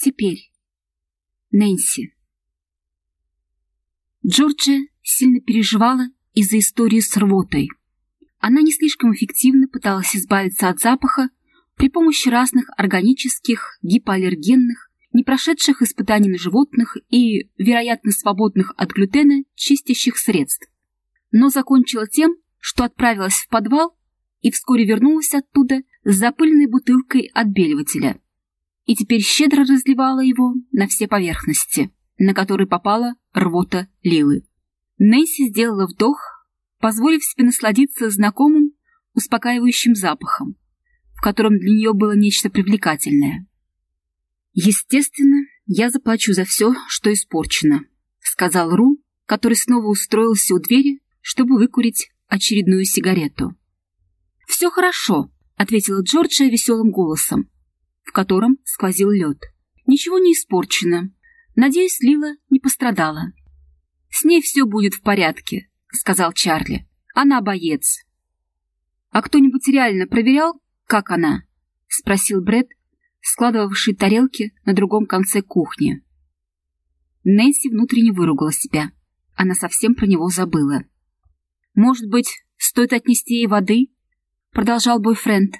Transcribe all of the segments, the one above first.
Теперь. Нэнси. Джорджия сильно переживала из-за истории с рвотой. Она не слишком эффективно пыталась избавиться от запаха при помощи разных органических, гипоаллергенных, не прошедших испытаний на животных и, вероятно, свободных от глютена, чистящих средств. Но закончила тем, что отправилась в подвал и вскоре вернулась оттуда с запыленной бутылкой отбеливателя. И теперь щедро разливала его на все поверхности, на которые попала рвота Лилы. Нэнси сделала вдох, позволив себе насладиться знакомым, успокаивающим запахом, в котором для нее было нечто привлекательное. «Естественно, я заплачу за все, что испорчено», — сказал Ру, который снова устроился у двери, чтобы выкурить очередную сигарету. «Все хорошо», — ответила Джорджия веселым голосом, в котором сквозил лед. «Ничего не испорчено. Надеюсь, Лила не пострадала». «С ней все будет в порядке», — сказал Чарли. «Она боец». «А кто-нибудь реально проверял, как она?» — спросил Бред, складывавший тарелки на другом конце кухни. Нэнси внутренне выругала себя. Она совсем про него забыла. «Может быть, стоит отнести ей воды?» — продолжал бойфренд.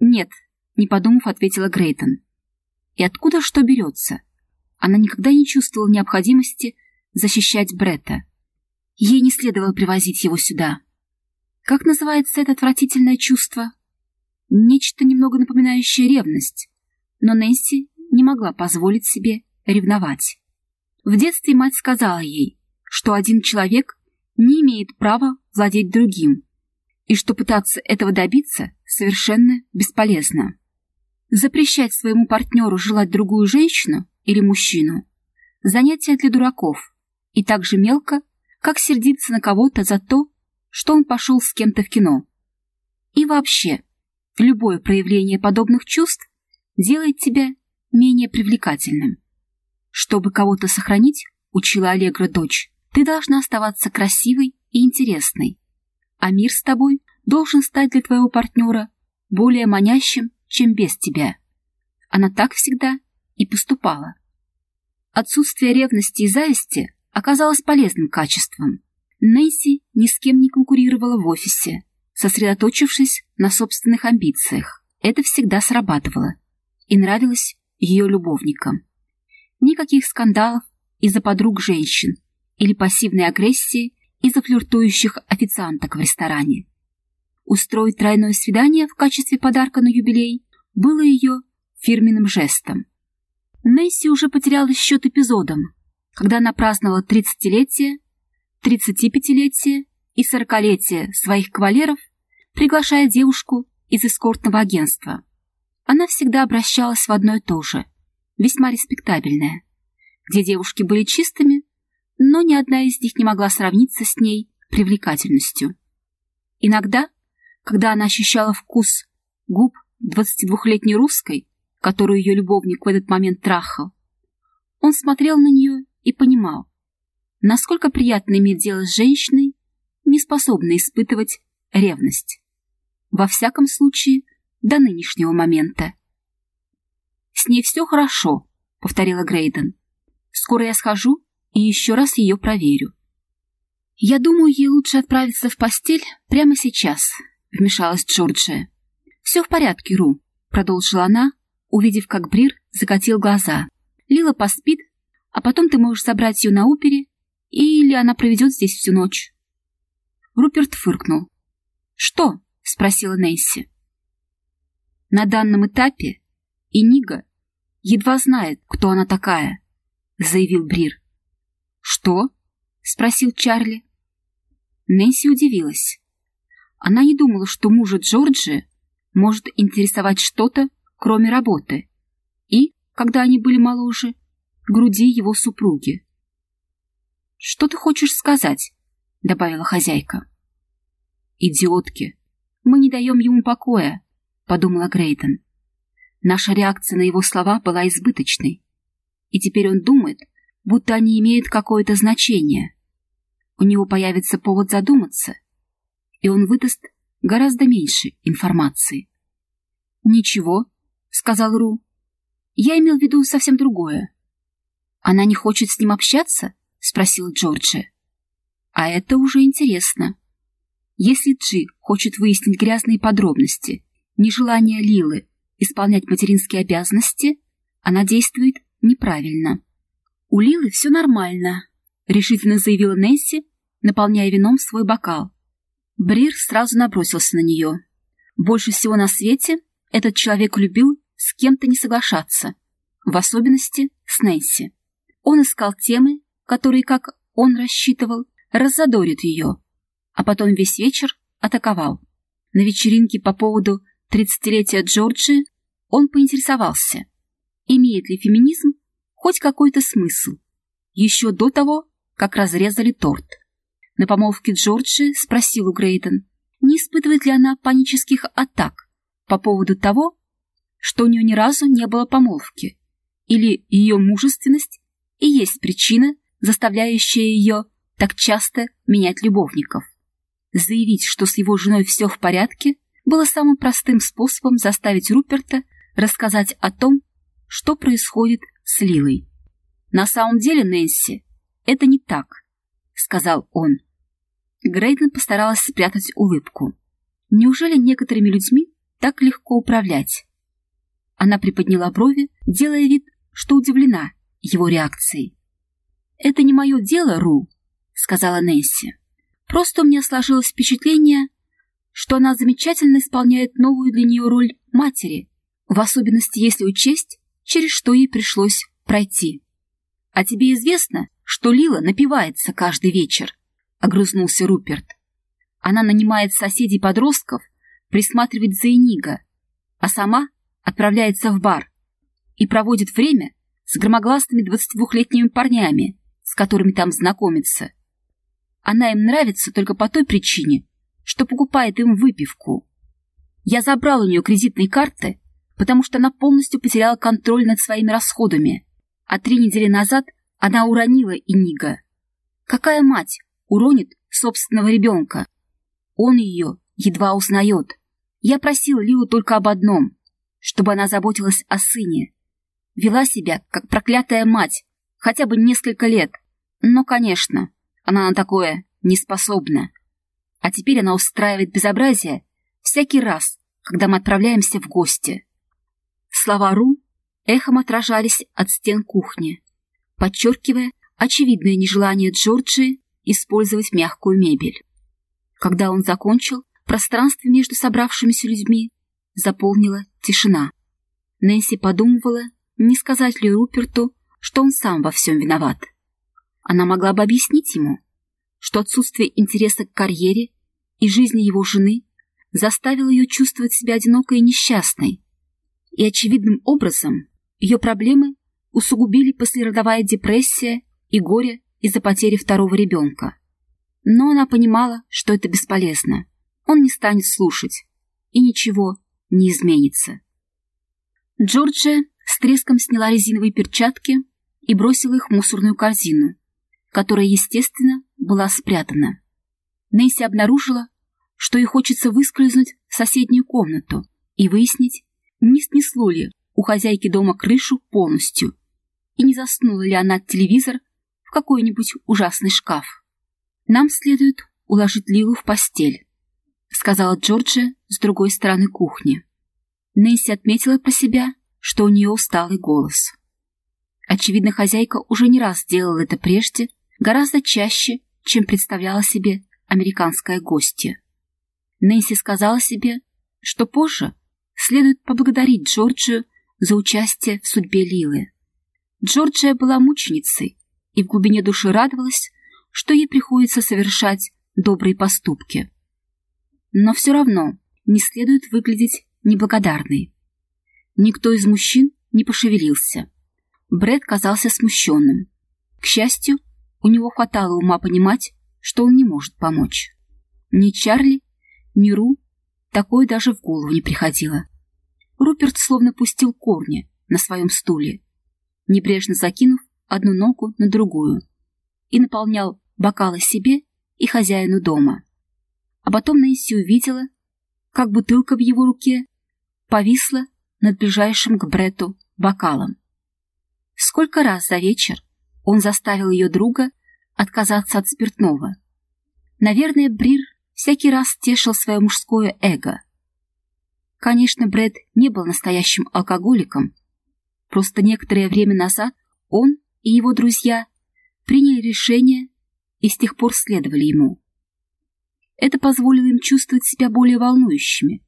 «Нет», — не подумав, ответила Грейтон. «И откуда что берется?» Она никогда не чувствовала необходимости защищать Бретта. Ей не следовало привозить его сюда. Как называется это отвратительное чувство? Нечто немного напоминающее ревность. Но Нэнси не могла позволить себе ревновать. В детстве мать сказала ей, что один человек не имеет права владеть другим, и что пытаться этого добиться совершенно бесполезно. Запрещать своему партнеру желать другую женщину или мужчину – занятие для дураков, и так же мелко, как сердиться на кого-то за то, что он пошел с кем-то в кино. И вообще, любое проявление подобных чувств делает тебя менее привлекательным. Чтобы кого-то сохранить, учила Аллегра дочь, ты должна оставаться красивой и интересной, а мир с тобой должен стать для твоего партнера более манящим, чем без тебя. Она так всегда и поступала. Отсутствие ревности и зависти оказалось полезным качеством. Нейси ни с кем не конкурировала в офисе, сосредоточившись на собственных амбициях. Это всегда срабатывало и нравилось ее любовникам. Никаких скандалов из-за подруг женщин или пассивной агрессии из-за флиртующих официанток в ресторане. Устроить тройное свидание в качестве подарка на юбилей было ее фирменным жестом. Несси уже потеряла счет эпизодам, когда она праздновала 30-летие, 35-летие и 40-летие своих кавалеров, приглашая девушку из эскортного агентства. Она всегда обращалась в одно и то же, весьма респектабельное, где девушки были чистыми, но ни одна из них не могла сравниться с ней привлекательностью. Иногда, когда она ощущала вкус губ 22-летней русской, которую ее любовник в этот момент трахал, он смотрел на нее и понимал, насколько приятно иметь дело с женщиной, не способной испытывать ревность. Во всяком случае, до нынешнего момента. «С ней все хорошо», — повторила Грейден. «Скоро я схожу и еще раз ее проверю». «Я думаю, ей лучше отправиться в постель прямо сейчас», — вмешалась Джорджия. «Все в порядке, Ру», — продолжила она, увидев, как Брир закатил глаза. «Лила поспит, а потом ты можешь забрать ее на опере, или она проведет здесь всю ночь». Руперт фыркнул. «Что?» — спросила Несси. На данном этапе Инига едва знает, кто она такая, заявил Брир. Что? спросил Чарли. Нэнси удивилась. Она не думала, что мужа Джорджи может интересовать что-то, кроме работы, и, когда они были моложе, груди его супруги. «Что ты хочешь сказать?» — добавила хозяйка. «Идиотки! Мы не даем ему покоя!» — подумала Грейтон. Наша реакция на его слова была избыточной. И теперь он думает, будто они имеют какое-то значение. У него появится повод задуматься, и он выдаст гораздо меньше информации. «Ничего», — сказал Ру. Я имел в виду совсем другое. Она не хочет с ним общаться? Спросил Джорджи. А это уже интересно. Если Джи хочет выяснить грязные подробности, нежелание Лилы исполнять материнские обязанности, она действует неправильно. «У Лилы все нормально», — решительно заявила Несси, наполняя вином свой бокал. Брир сразу набросился на нее. Больше всего на свете этот человек любил с кем-то не соглашаться, в особенности с Нэнси. Он искал темы, которые, как он рассчитывал, раззадорят ее, а потом весь вечер атаковал. На вечеринке по поводу тридцатилетия Джорджи он поинтересовался, имеет ли феминизм хоть какой-то смысл, еще до того, как разрезали торт. На помолвке Джорджи спросил у Грейден, не испытывает ли она панических атак по поводу того, что у нее ни разу не было помолвки, или ее мужественность и есть причина, заставляющая ее так часто менять любовников. Заявить, что с его женой все в порядке, было самым простым способом заставить Руперта рассказать о том, что происходит с Лилой. «На самом деле, Нэнси, это не так», — сказал он. Грейден постаралась спрятать улыбку. Неужели некоторыми людьми так легко управлять? Она приподняла брови, делая вид, что удивлена его реакцией. «Это не мое дело, Ру», — сказала Нэнси. «Просто у меня сложилось впечатление, что она замечательно исполняет новую для нее роль матери, в особенности если учесть, через что ей пришлось пройти. А тебе известно, что Лила напивается каждый вечер?» — огрызнулся Руперт. «Она нанимает соседей-подростков присматривать за Эниго, а сама отправляется в бар и проводит время с громогласными двадцатидвухлетними парнями, с которыми там знакомится. Она им нравится только по той причине, что покупает им выпивку. Я забрал у нее кредитные карты, потому что она полностью потеряла контроль над своими расходами, а три недели назад она уронила Инига. Какая мать уронит собственного ребенка? Он ее едва узнает. Я просил Лилу только об одном чтобы она заботилась о сыне. Вела себя, как проклятая мать, хотя бы несколько лет. Но, конечно, она на такое не способна. А теперь она устраивает безобразие всякий раз, когда мы отправляемся в гости. Слова Ру эхом отражались от стен кухни, подчеркивая очевидное нежелание Джорджии использовать мягкую мебель. Когда он закончил, пространство между собравшимися людьми заполнила тишина. Нэнси подумывала, не сказать ли Руперту, что он сам во всем виноват. Она могла бы объяснить ему, что отсутствие интереса к карьере и жизни его жены заставило ее чувствовать себя одинокой и несчастной, и очевидным образом ее проблемы усугубили послеродовая депрессия и горе из-за потери второго ребенка. Но она понимала, что это бесполезно. Он не станет слушать, и ничего не изменится. Джорджия с треском сняла резиновые перчатки и бросила их в мусорную корзину, которая, естественно, была спрятана. Несси обнаружила, что ей хочется выскользнуть в соседнюю комнату и выяснить, не снесло ли у хозяйки дома крышу полностью и не заснула ли она телевизор в какой-нибудь ужасный шкаф. «Нам следует уложить Лилу в постель», — сказала Джорджия с другой стороны кухни. Несси отметила про себя, что у нее усталый голос. Очевидно, хозяйка уже не раз делала это прежде, гораздо чаще, чем представляла себе американская гостья. Нэнси сказала себе, что позже следует поблагодарить Джорджию за участие в судьбе Лилы. Джорджия была мученицей и в глубине души радовалась, что ей приходится совершать добрые поступки. Но все равно не следует выглядеть неблагодарной. Никто из мужчин не пошевелился. Брэд казался смущенным. К счастью, у него хватало ума понимать, что он не может помочь. Ни Чарли, ни Ру такое даже в голову не приходило. Руперт словно пустил корни на своем стуле, небрежно закинув одну ногу на другую, и наполнял бокалы себе и хозяину дома. А потом Нэнси увидела, как бутылка в его руке повисла над ближайшим к Брету бокалом. Сколько раз за вечер он заставил ее друга отказаться от спиртного. Наверное, Брир всякий раз тешил свое мужское эго. Конечно, Брэд не был настоящим алкоголиком, просто некоторое время назад он и его друзья приняли решение и с тех пор следовали ему. Это позволило им чувствовать себя более волнующими,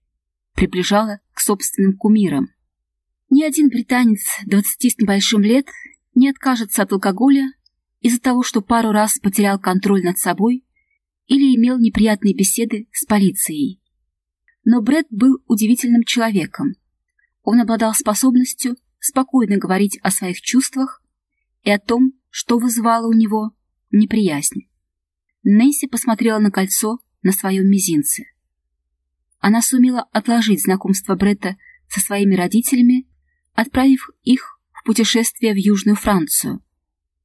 приближало к собственным кумирам. Ни один британец двадцати с небольшим лет не откажется от алкоголя из-за того, что пару раз потерял контроль над собой или имел неприятные беседы с полицией. Но Брэд был удивительным человеком. Он обладал способностью спокойно говорить о своих чувствах и о том, что вызывало у него неприязнь. Нэнси посмотрела на кольцо на своем мизинце. Она сумела отложить знакомство Бретта со своими родителями, отправив их в путешествие в Южную Францию,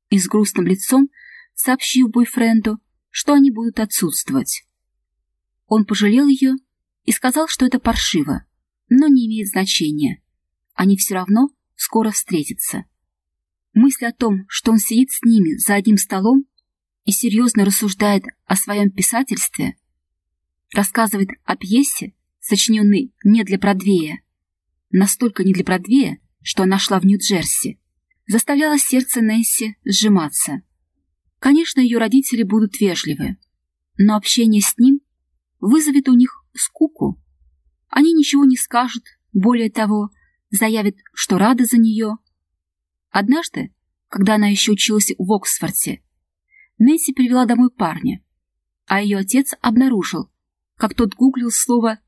и с грустным лицом сообщив бойфренду, что они будут отсутствовать. Он пожалел ее и сказал, что это паршиво, но не имеет значения. Они все равно скоро встретятся. Мысль о том, что он сидит с ними за одним столом и серьезно рассуждает о своем писательстве, рассказывает о пьесе, сочиненной не для Бродвея, настолько не для Бродвея, что она шла в Нью-Джерси, заставляла сердце Нэнси сжиматься. Конечно, ее родители будут вежливы, но общение с ним вызовет у них скуку. Они ничего не скажут, более того, заявят, что рады за нее. Однажды, когда она еще училась в Оксфорде, Нэнси привела домой парня, а ее отец обнаружил, как тот гуглил слово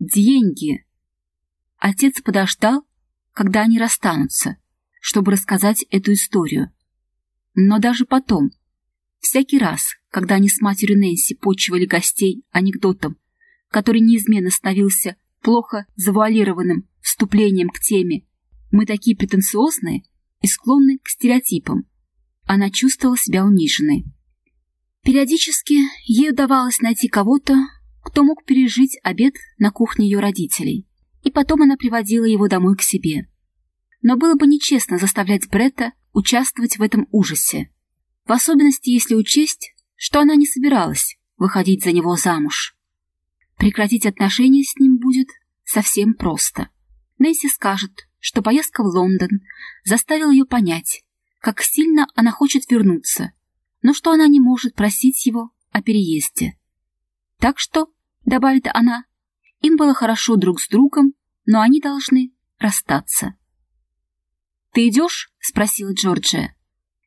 «деньги». Отец подождал, когда они расстанутся, чтобы рассказать эту историю. Но даже потом, всякий раз, когда они с матерью Нэнси почивали гостей анекдотом, который неизменно становился плохо завуалированным вступлением к теме «Мы такие претенциозные и склонны к стереотипам», она чувствовала себя униженной. Периодически ей удавалось найти кого-то, кто мог пережить обед на кухне ее родителей, и потом она приводила его домой к себе. Но было бы нечестно заставлять Бретта участвовать в этом ужасе, в особенности если учесть, что она не собиралась выходить за него замуж. Прекратить отношения с ним будет совсем просто. Нэнси скажет, что поездка в Лондон заставила ее понять, как сильно она хочет вернуться, но что она не может просить его о переезде. Так что, добавит она, им было хорошо друг с другом, но они должны расстаться. «Ты идешь?» — спросила Джорджия.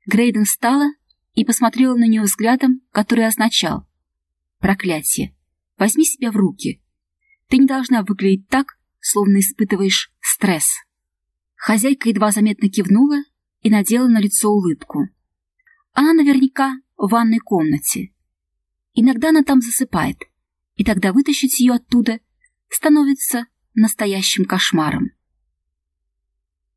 Грейден встала и посмотрела на нее взглядом, который означал «Проклятие! Возьми себя в руки. Ты не должна выглядеть так, словно испытываешь стресс». Хозяйка едва заметно кивнула и надела на лицо улыбку. Она наверняка в ванной комнате. Иногда она там засыпает, и тогда вытащить ее оттуда становится настоящим кошмаром.